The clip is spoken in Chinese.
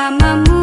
bersamamu